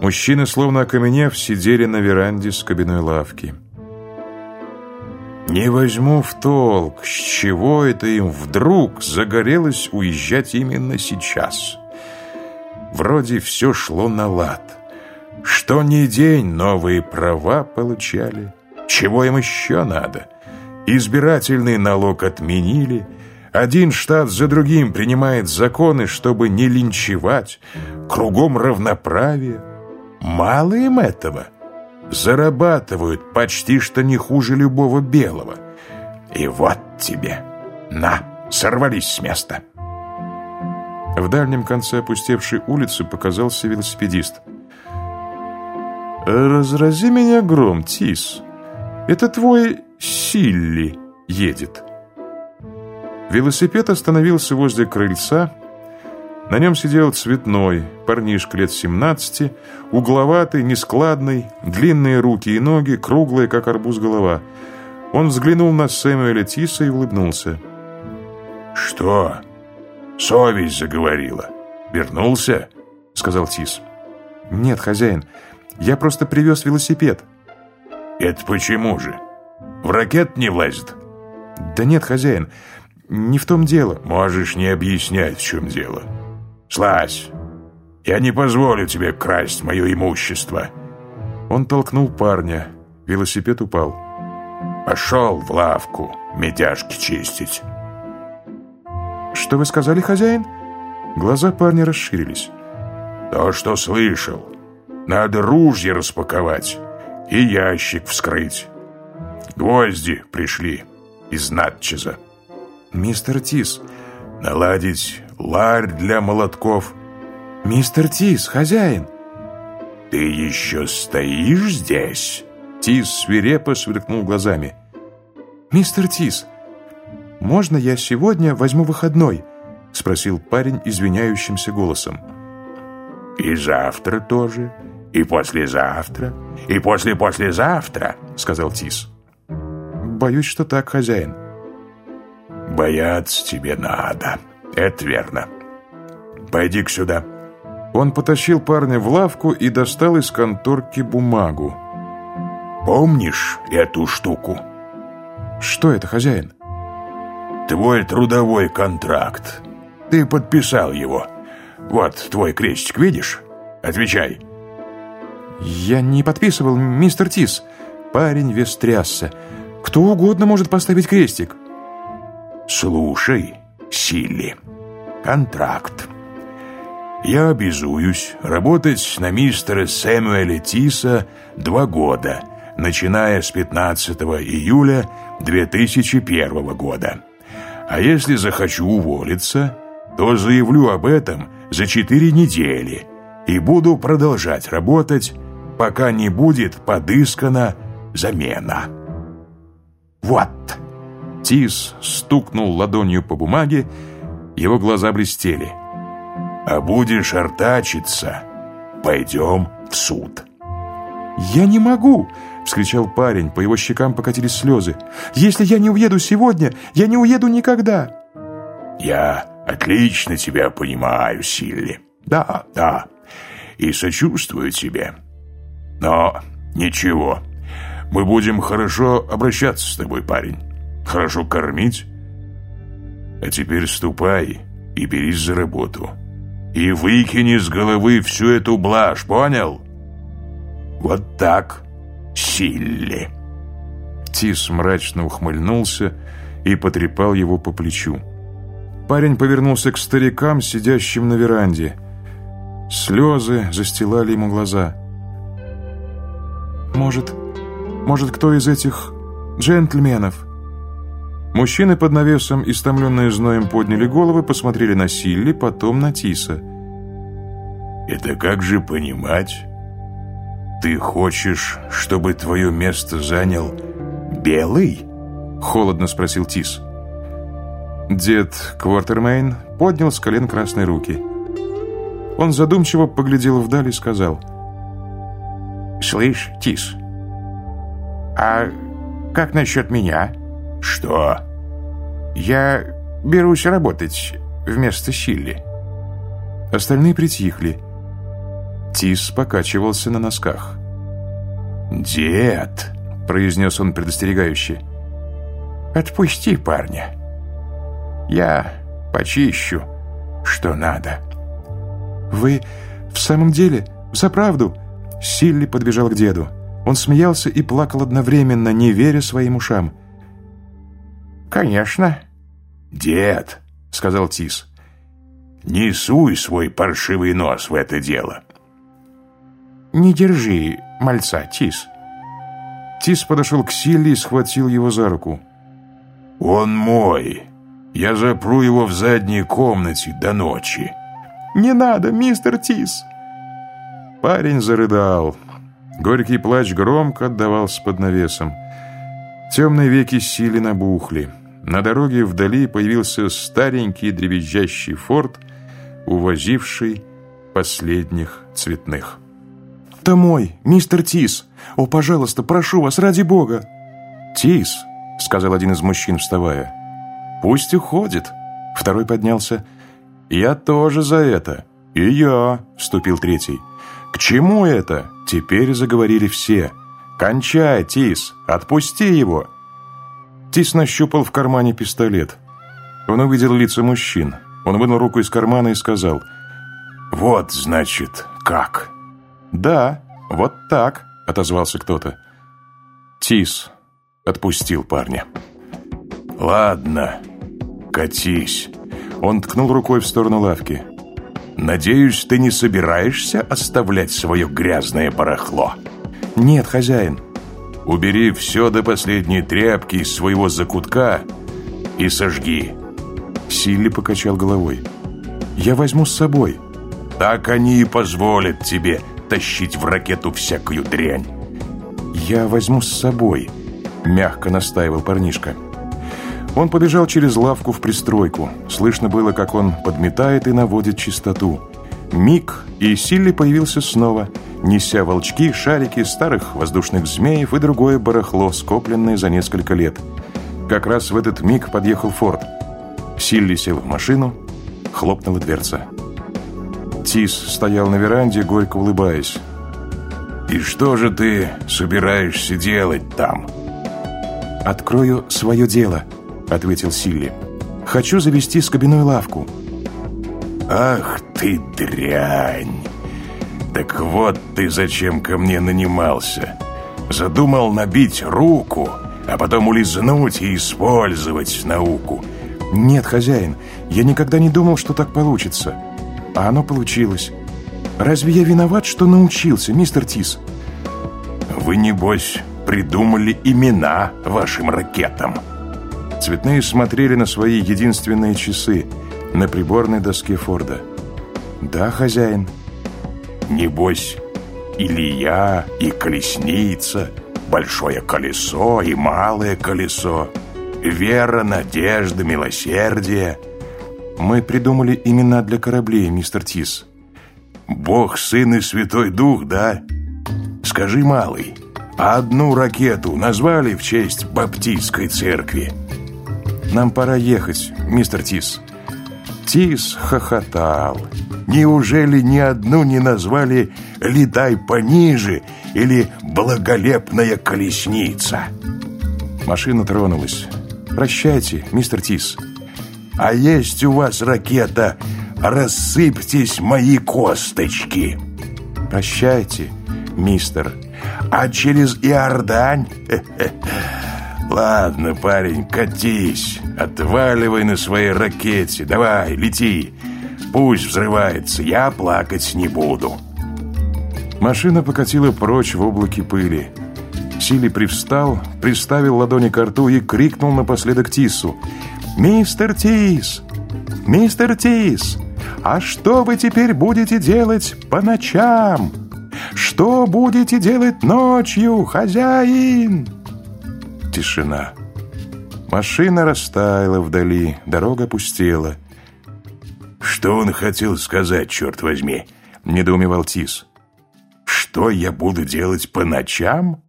Мужчины, словно окаменев, сидели на веранде с кабиной лавки. Не возьму в толк, с чего это им вдруг загорелось уезжать именно сейчас. Вроде все шло на лад. Что ни день новые права получали. Чего им еще надо? Избирательный налог отменили. Один штат за другим принимает законы, чтобы не линчевать. Кругом равноправие. Мало им этого — зарабатывают почти что не хуже любого белого. И вот тебе. На, сорвались с места. В дальнем конце опустевшей улицы показался велосипедист. «Разрази меня гром, Тис. Это твой Силли едет». Велосипед остановился возле крыльца, на нем сидел цветной, парнишка лет 17, угловатый, нескладный, длинные руки и ноги, круглые, как арбуз голова. Он взглянул на Сэмюэля Тиса и улыбнулся. «Что? Совесть заговорила. Вернулся?» — сказал Тис. «Нет, хозяин, я просто привез велосипед». «Это почему же? В ракет не влазит?» «Да нет, хозяин, не в том дело». «Можешь не объяснять, в чем дело». «Слазь! Я не позволю тебе красть мое имущество!» Он толкнул парня. Велосипед упал. «Пошел в лавку медяшки чистить!» «Что вы сказали, хозяин?» Глаза парня расширились. «То, что слышал. Надо ружье распаковать и ящик вскрыть. Гвозди пришли из Натчеза». «Мистер Тис, наладить ларь для молотков. «Мистер Тис, хозяин!» «Ты еще стоишь здесь?» Тис свирепо сверкнул глазами. «Мистер Тис, можно я сегодня возьму выходной?» Спросил парень извиняющимся голосом. «И завтра тоже, и послезавтра, и после-послезавтра», сказал Тис. «Боюсь, что так, хозяин». «Бояться тебе надо», «Это верно. Пойди-ка сюда». Он потащил парня в лавку и достал из конторки бумагу. «Помнишь эту штуку?» «Что это, хозяин?» «Твой трудовой контракт. Ты подписал его. Вот твой крестик, видишь? Отвечай». «Я не подписывал, мистер Тис». Парень весь трясся. «Кто угодно может поставить крестик». «Слушай, Силли. Контракт. Я обязуюсь работать на мистера Сэмюэля Тиса два года, начиная с 15 июля 2001 года. А если захочу уволиться, то заявлю об этом за четыре недели и буду продолжать работать, пока не будет подыскана замена. Вот. Тис стукнул ладонью по бумаге, его глаза блестели. «А будешь артачиться, пойдем в суд». «Я не могу!» — вскричал парень, по его щекам покатились слезы. «Если я не уеду сегодня, я не уеду никогда!» «Я отлично тебя понимаю, Силли. Да, да, и сочувствую тебе. Но ничего, мы будем хорошо обращаться с тобой, парень» хорошо кормить. А теперь ступай и берись за работу. И выкини с головы всю эту блажь, понял? Вот так, Силли. Тис мрачно ухмыльнулся и потрепал его по плечу. Парень повернулся к старикам, сидящим на веранде. Слезы застилали ему глаза. «Может, может, кто из этих джентльменов?» Мужчины под навесом, истомленные зноем, подняли головы, посмотрели на Силли, потом на Тиса. «Это как же понимать? Ты хочешь, чтобы твое место занял Белый?» Холодно спросил Тис. Дед Квартермейн поднял с колен красные руки. Он задумчиво поглядел вдаль и сказал. «Слышь, Тис, а как насчет меня?» «Что?» «Я берусь работать вместо Силли». Остальные притихли. Тис покачивался на носках. «Дед!» — произнес он предостерегающе. «Отпусти парня. Я почищу, что надо». «Вы в самом деле? За правду?» Силли подбежал к деду. Он смеялся и плакал одновременно, не веря своим ушам. «Конечно». «Дед», — сказал Тис, — «не суй свой паршивый нос в это дело». «Не держи мальца, Тис». Тис подошел к Силли и схватил его за руку. «Он мой. Я запру его в задней комнате до ночи». «Не надо, мистер Тис!» Парень зарыдал. Горький плач громко отдавался под навесом. Темные веки Сили набухли. На дороге вдали появился старенький дребезжащий форт, увозивший последних цветных. «Домой, мистер Тис! О, пожалуйста, прошу вас, ради бога!» «Тис!» — сказал один из мужчин, вставая. «Пусть уходит!» Второй поднялся. «Я тоже за это!» «И я!» — вступил третий. «К чему это?» — теперь заговорили все. «Кончай, Тис! Отпусти его!» Тис нащупал в кармане пистолет. Он увидел лица мужчин. Он вынул руку из кармана и сказал «Вот, значит, как?» «Да, вот так», — отозвался кто-то. Тис отпустил парня. «Ладно, катись». Он ткнул рукой в сторону лавки. «Надеюсь, ты не собираешься оставлять свое грязное барахло?» «Нет, хозяин». «Убери все до последней тряпки из своего закутка и сожги». Силли покачал головой. «Я возьму с собой». «Так они и позволят тебе тащить в ракету всякую дрянь». «Я возьму с собой», — мягко настаивал парнишка. Он побежал через лавку в пристройку. Слышно было, как он подметает и наводит чистоту. Миг, и Силли появился снова, неся волчки, шарики, старых воздушных змеев и другое барахло, скопленное за несколько лет. Как раз в этот миг подъехал Форд. Силли сел в машину, хлопнула дверца. Тис стоял на веранде, горько улыбаясь. «И что же ты собираешься делать там?» «Открою свое дело», — ответил Силли. «Хочу завести скобяную лавку». «Ах ты дрянь! Так вот ты зачем ко мне нанимался. Задумал набить руку, а потом улизнуть и использовать науку». «Нет, хозяин, я никогда не думал, что так получится. А оно получилось. Разве я виноват, что научился, мистер Тис?» «Вы, небось, придумали имена вашим ракетам?» Цветные смотрели на свои единственные часы на приборной доске Форда. «Да, хозяин». «Небось, Илья и колесница, большое колесо и малое колесо, вера, надежда, милосердие». «Мы придумали имена для кораблей, мистер Тис». «Бог, Сын и Святой Дух, да? Скажи, малый, а одну ракету назвали в честь Баптистской церкви?» «Нам пора ехать, мистер Тис». Тис хохотал. «Неужели ни одну не назвали «Летай пониже» или «Благолепная колесница»?» Машина тронулась. «Прощайте, мистер Тис». «А есть у вас ракета «Рассыпьтесь мои косточки»?» «Прощайте, мистер». «А через Иордань?» «Ладно, парень, катись, отваливай на своей ракете, давай, лети. Пусть взрывается, я плакать не буду». Машина покатила прочь в облаке пыли. Сили привстал, приставил ладони к рту и крикнул напоследок Тису. «Мистер Тис! Мистер Тис! А что вы теперь будете делать по ночам? Что будете делать ночью, хозяин?» Тишина. Машина растаяла вдали, дорога пустела. «Что он хотел сказать, черт возьми?» — недоумевал Тис. «Что я буду делать по ночам?»